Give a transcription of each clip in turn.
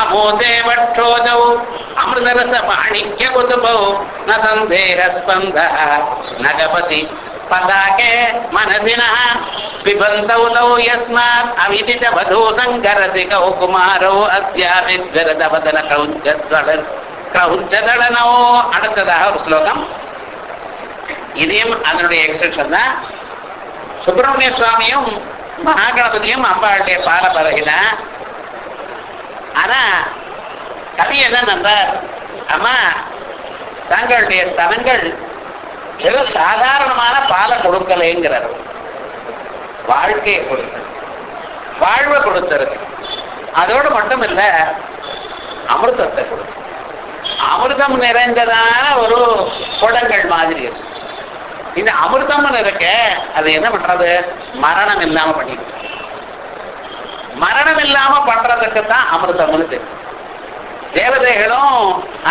அமோதேவற்றோதௌ அமிர்தரச மாணிக்ய குதுபௌ ந சந்தேக ஸ்பந்த நகபதி பதாகே மனசினः பிபந்தௌ தௌ யஸ்மாத் அவிதித வதூ சங்கரசிகௌ குமாரௌ அஸ்யாவித்வரதவதன கிரௌஞ்சத்வளர் கிரௌஞ்சதளனோ அடுத்ததாக ஒரு ஸ்லோகம் இதையும் அதனுடைய எக்ஸ்டென்ஷன் தான் சுப்பிரமணிய சுவாமியும் மகாகணபதியும் அம்பாளுடைய பால பரகினா ஆனா கவி என்ன நம்பர் அம்மா தங்களுடைய ஸ்தலங்கள் வெறும் சாதாரணமான பாலை கொடுக்கலைங்கிறார். வாழ்க்கையை கொடுத்தது. வாழ்வை கொடுத்தருக்கு அதோடு மட்டும் இல்ல அமிர்தத்தை கொடுக்கும் அமிர்தம் நிறைந்ததான ஒரு குடங்கள் மாதிரி இருக்கு. இந்த அமிர்தம் இருக்க அது என்ன பண்றது? மரணம் இல்லாம பண்ணிட்டு மரணம் இல்லாம பண்றதுக்கு தான் அமிர்தம்னு தெரியும் தேவதைகளும்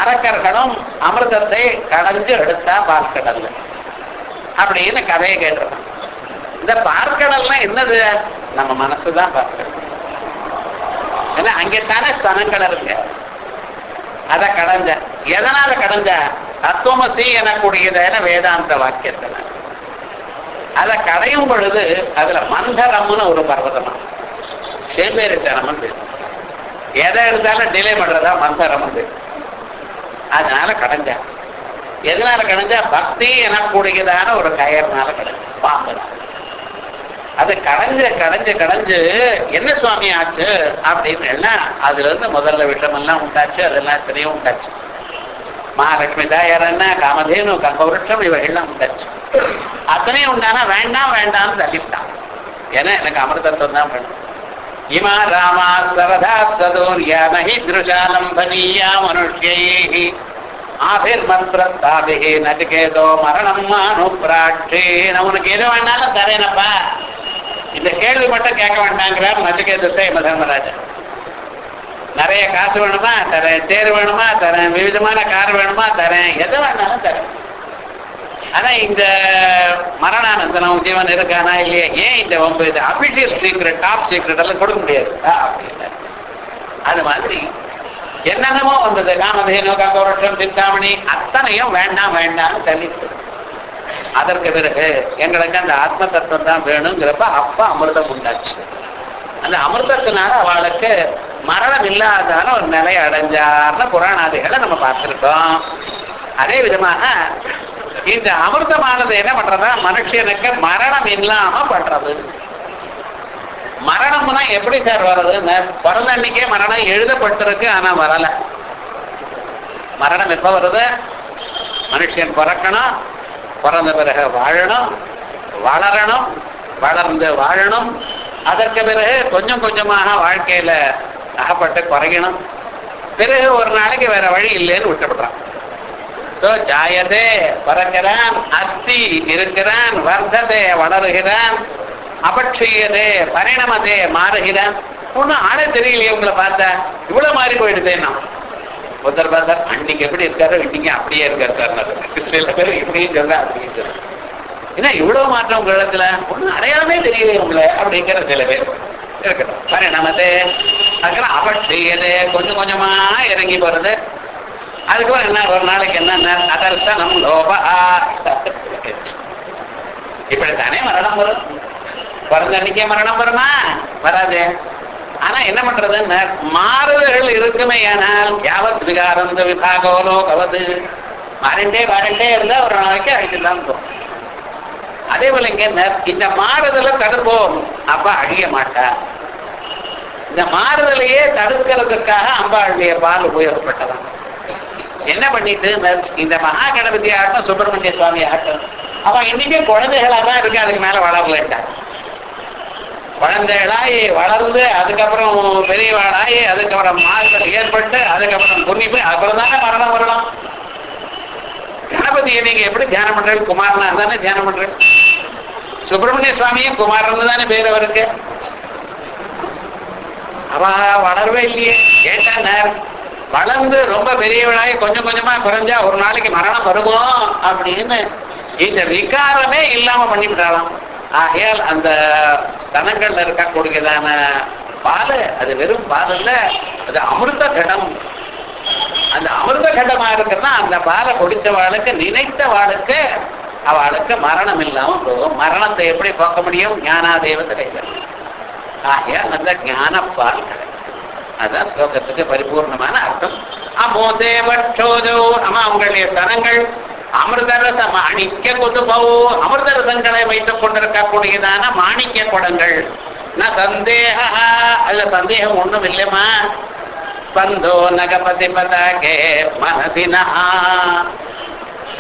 அரக்கர்களும் அமிர்தத்தை கடைஞ்சு எடுத்தா பார்க்கடல்ல அப்படின்னு கதையை கேட்டுருக்கான் இந்த பார்க்கடல்னா என்னது? நம்ம மனசுதான் பார்க்கடல். ஏன்னா அங்கேத்தானே ஸ்தனங்கள் இருக்கு. அதை கடைஞ்ச எதனால கடைஞ்ச? தத்துவமசி எனக்கூடியதான வேதாந்த வாக்கியத்தில். அதை கடையும் பொழுது அதுல மந்தரம்னு ஒரு பர்வதமா சேம்பேரித்தனம்னு பேரு எதை இருந்தாலும் டிலே பண்றதா? மந்தரம் வந்து அதனால கடைஞ்சா. எதனால கடைஞ்சா? பக்தி எனக்கூடியதான ஒரு கயர்னால கடைஞ்சு. பாம்பு அது கடைஞ்சு கடைஞ்சு கடைஞ்சு என்ன சுவாமி ஆச்சு அப்படின்னு எல்லாம் அதுல இருந்து முதல்ல விஷமெல்லாம் உண்டாச்சு அதெல்லாம் எத்தனையும் உண்டாச்சு. மகாலட்சுமி தாயாரன்னா காமதேனு கம்பவருஷம் இவைகள்லாம் உண்டாச்சு. அத்தனையும் உண்டானா வேண்டாம் வேண்டாம்னு தள்ளிவிட்டான். ஏன்னா எனக்கு அமிர்தத்துவம் தான் பண்ணும் இமா ராமா சரதா சதோர்யா நஹி திருஷாலம்பனீயா மனுஷ்யை ஆபிர்மந்திரத்தாபிகே நட்டுக்கேதோ மரணம் அனுப்பிராட்சி நான் உனக்கு எது வேணாலும் தரேனப்பா. இந்த கேள்வி மட்டும் கேட்க வேண்டாங்கிறார் நட்டுக்கேது சேம தர்மராஜன். நிறைய காசு வேணுமா தரேன் தேர் வேணுமா தரேன் விவிதமான கார் வேணுமா தரேன் எது வேணாலும் தரேன். ஆனா இந்த மரணானந்தனம் ஜீவன் இருக்கானா இல்லையா? ஏன் இந்த ஒன்பது இது அபிஷியல் சீக்ரெட் டாப் சீக்ரெட் எல்லாம் கொடுக்க முடியாது? அது மாதிரி என்னென்னமோ வந்தது. காமதேனோ கங்கோரட்சம் சிந்தாமணி அத்தனையும் வேண்டாம் வேண்டாம்னு தள்ளிட்டு. அதற்கு பிறகு எங்களுக்கு அந்த ஆத்ம தத்துவம் தான் வேணுங்கிறப்ப அப்ப அமிர்தம் உண்டாச்சு. அந்த அமிர்தத்தினால அவளுக்கு மரணம் இல்லாதான ஒரு நிலை அடைஞ்சார்னு புராணாதிகளை நம்ம பார்த்திருக்கோம். அதே விதமாக இந்த அமிர்தமானது என்ன பண்றதா மனுஷனுக்கு மரணம் இல்லாம பண்றது. மரணம்னா எப்படி சார் வர்றது? பிறந்த அன்னைக்கே மரணம் எழுதப்பட்டிருக்கு ஆனா வரல. மரணம் எப்ப வருது? மனுஷன் பிறக்கணும் பிறந்த பிறகு வாழணும் வளரணும் வளர்ந்து வாழணும். அதற்கு பிறகு கொஞ்சம் கொஞ்சமாக வாழ்க்கையில அகப்பட்டு குறையணும். பிறகு ஒரு நாளைக்கு வேற வழி இல்லைன்னு விட்டுவிடுறான். ஜாயதே பறக்கிறான் அஸ்தி இருக்கிறான் வர்த்ததே வளருகிறான் அபட்சியதே பரிணமதே மாறுகிறான். ஒன்றும் ஆளே தெரியலையே உங்களை பார்த்தா. இவ்வளவு மாறி போயிடுதேன்னா. புத்தர் பார்த்தார் அன்னைக்கு எப்படி இருக்காரோ இன்னைக்கு அப்படியே இருக்காரு சார். சில பேர் இப்படியும் சொல்ல அப்படின்னு சொல்ல ஏன்னா இவ்வளவு மாற்றம் உங்க இடத்துல ஒன்றும் அடையாளமே தெரியலையே உங்களை அப்படிங்கிற சில பேர். இருக்கிறோம் பரிணமதே அதுக்கப்புறம் அபட்சியதே கொஞ்சம் கொஞ்சமா இறங்கி போறது. அதுக்கப்புறம் என்ன ஒரு நாளைக்கு என்ன அதர்சனம் லோபா இப்படித்தானே மரணம் வரும். பிறந்த அன்னைக்கே மரணம் வருமா? வராது. ஆனா என்ன பண்றதுன்னு மாறுதல்கள் இருக்குமே ஆனால் யாவத் விகாரம் விபாகோலோ கவது மாறிண்டே மாறிண்டே இருந்தா ஒரு நாளைக்கு அழிச்சுதான் போகும் அதே போல இங்க இந்த மாறுதலை தடுப்போம். அப்ப அழிய மாட்டா. இந்த மாறுதலையே தடுக்கிறதுக்காக அம்பாளுடைய பால் உபயோகப்பட்டதான் என்ன பண்ணிட்டு இந்த மகா கணபதி ஆட்டம் சுப்பிரமணிய சுவாமி ஆட்டம்? அவன் இன்னைக்கு குழந்தைகளா தான் இருக்கு அதுக்கு மேல வளரலட்டான் குழந்தைகளாய் வளர்ந்து அதுக்கப்புறம் பெரியவாளாயி அதுக்கப்புறம் மாறுதல் ஏற்பட்டு அதுக்கப்புறம் புண்ணிப்பு அப்புறம் தானே மரணம் வரலாம் கணபதியை நீங்க எப்படி தியானம் பண்றது குமாரனா தானே தியானம் பண்றது சுப்பிரமணிய சுவாமியும் குமாரன் தானே பேர் அவருக்கு. அவ வளரவே இல்லையே. கேட்டார் வளர்ந்து ரொம்ப பெரியவனாகி கொஞ்சம் கொஞ்சமா குறைஞ்சா ஒரு நாளைக்கு மரணம் வருமோ அப்படின்னு இந்த விகாரமே இல்லாம பண்ணிவிட்டாலாம் ஆகையால் அந்த ஸ்தனங்கள்ல இருக்கக்கூடியதான பால் அது வெறும் பால் இல்ல அது அமிர்த கடம். அந்த அமிர்த கடமா இருக்கிறதா அந்த பாலை குடிச்சவாளுக்கு நினைத்த வாளுக்கு அவளுக்கு மரணம் இல்லாம போகும். மரணத்தை எப்படி போக்க முடியும்? ஞானாதேவத்தை ஆகையால் அந்த ஞானப்பால் கிடைக்கும். அதான் ஸ்லோகத்துக்கு பரிபூர்ணமான அர்த்தம். அமோதேவற்றோதோ அம்மா அவங்களுடைய தனங்கள் அமிர்தரச மாணிக்க குதுபவோ அமிர்தரசங்களை வைத்துக் கொண்டிருக்கக்கூடியதான மாணிக்க குடங்கள். ந சந்தேக அதுல சந்தேகம் ஒண்ணும் இல்லைம்மா பந்தோ நகபதி பதாகே மனசினா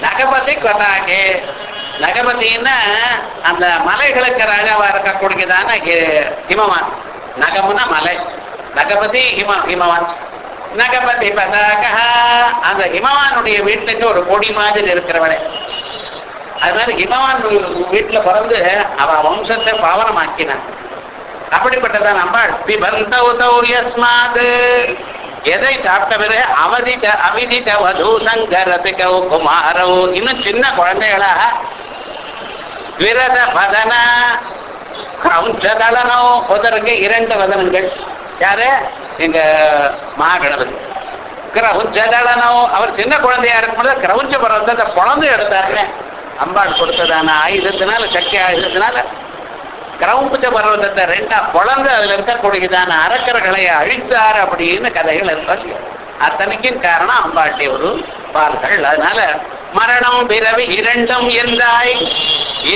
நகபதி பதாகே. நகபதினா அந்த மலைகளுக்கு ராஜாவா இருக்கக்கூடியதான ஹி- ஹிமவான் நகமுனா மலை. நகபதி ஹிம ஹிமவான். நகபதி பதாக அந்த ஹிமவானுடைய வீட்டுக்கு ஒரு கொடி மாதிரி இருக்கிறவனே. அதனால ஹிமவான் வீட்டுல பிறந்து அவ வம்சத்தை பாவனமாக்கினான். அப்படிப்பட்டதான் அம்பாள். பிபந்த உதௌரியஸ்மாத் எதை சாப்பிட்ட அவதித அவிதித வது சங்கரசிகௌ குமாரோ. இன்னும் சின்ன குழந்தைகளா? விரத பதன கிரௌஞ்சதளனோ ஒருத்தருக்கு இரண்டு வதனங்கள். யாரு? எங்க மகாகணபதி. கிரௌஞ்சதளனோ அவர் சின்ன குழந்தையா இருக்கும்போது கிரௌஞ்ச அந்த குழந்தை எடுத்தாருன்னு அம்பாள் கொடுத்ததான ஆயுதத்தினால சக்தி ஆயுதத்தினால கிரவுஞ்ச பர்வதத்தை ரெண்டா குழந்தை அதுல இருக்கக்கூடியதான அரக்கர்களை அழித்தார் அப்படின்னு கதைகள் இருப்பாங்க அத்தனைக்கும் காரணம் அம்பாட்டி ஒரு பால்கள். அதனால மரணம் பிறவி இரண்டும் என்றாய்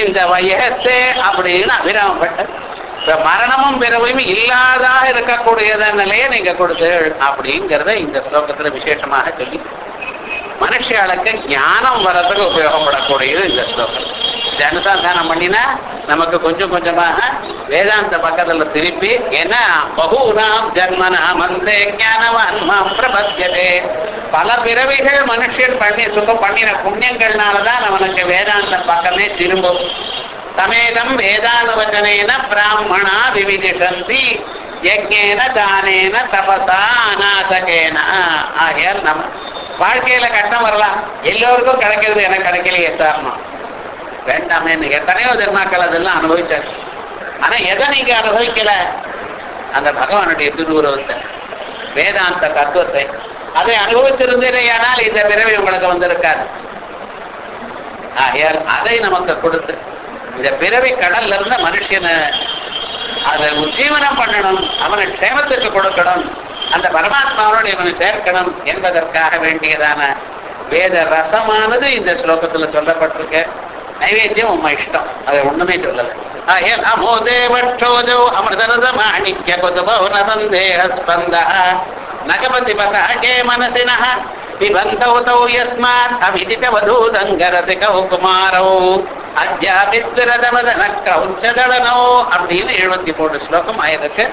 இந்த வயசே அப்படின்னு அபிராமப்பட்டது. இப்ப மரணமும் பிறவையும் இல்லாதாக இருக்கக்கூடியத நிலையை நீங்க கொடுத்து அப்படிங்கிறத இந்த ஸ்லோகத்துல விசேஷமாக சொல்லி மனுஷாளுக்கு ஞானம் வர்றதுக்கு உபயோகப்படக்கூடியது இந்த ஸ்லோகம். இது அனுசந்தானம் பண்ணினா நமக்கு கொஞ்சம் கொஞ்சமாக வேதாந்த பக்கத்துல திருப்பி ஏன்னா பகூனாம் ஜன்மனாம் வந்தே ஞானவான் பிரபத்தியதே பல பிறவிகள் மனுஷன் பண்ணி சுகம் பண்ணின புண்ணியங்கள்னாலதான் அவனுக்கு வேதாந்த பக்கமே திரும்பும். சமேதம் வேதானுவச்சனேன பிராமணா விவிதிஷந்தி. யஜ்ஞேன தானேன தபசா அநாசகேன. ஆகையால் நம்ம வாழ்க்கையில கஷ்டம் வரலாம். எல்லோருக்கும் கிடைக்கிறது எனக்கு கிடைக்கலையே சாரணம் வேண்டாமே எத்தனையோ தர்மாக்கள் அதெல்லாம் அனுபவிச்சாச்சு. ஆனா எதை நீங்க அனுபவிக்கல? அந்த பகவானுடைய திருவுருவத்தை வேதாந்த தத்துவத்தை. அதை அனுபவித்திருந்தேனால் இந்த பிறவி உங்களுக்கு வந்திருக்காது. ஆகையால் அதை நமக்கு கொடுத்து இந்த பிறவி கடல்ல இருந்த மனுஷனை அதை உஜ்ஜீவனம் பண்ணணும் அவனை க்ஷேமத்துக்கு கொடுக்கணும் அந்த பரமாத்மாவோடு இவனை சேர்க்கணும் என்பதற்காக வேண்டியதான வேத ரசமானது இந்த ஸ்லோகத்துல சொல்லப்பட்டிருக்கு. நைவேத்தியம் உண்மை இஷ்டம். அதை ஒண்ணுமே சொல்லல. ஆயன் அமோ அமிர்தரத மாணிக்ய குதுபௌனதந்தேக ஸ்பந்த நகபதி பதாகே மனசினः பிபந்தௌ தௌ யஸ்மாத். அவிதித வதூ சங்கரசிகௌ குமாரௌ. அத்யாபித்திரதமதன கிரௌஞ்சதளனோ அப்படின்னு எழுபத்தி மூணு ஸ்லோகம் ஆயிருக்கு.